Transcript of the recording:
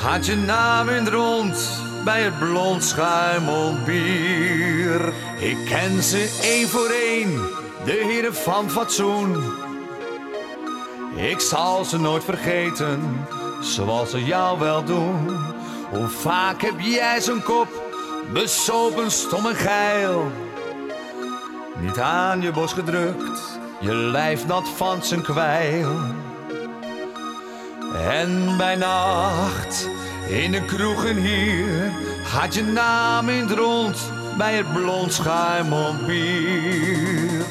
gaat je naam in rond bij het blond schuimelbier. Ik ken ze één voor één, de heren van fatsoen. Ik zal ze nooit vergeten, zoals ze jou wel doen. Hoe vaak heb jij zo'n kop, besopen, stom en geil. Niet aan je bos gedrukt, je lijf nat van zijn kwijl. En bij nacht, in de kroegen hier, gaat je naam in het rond bij het blond schuimelbier.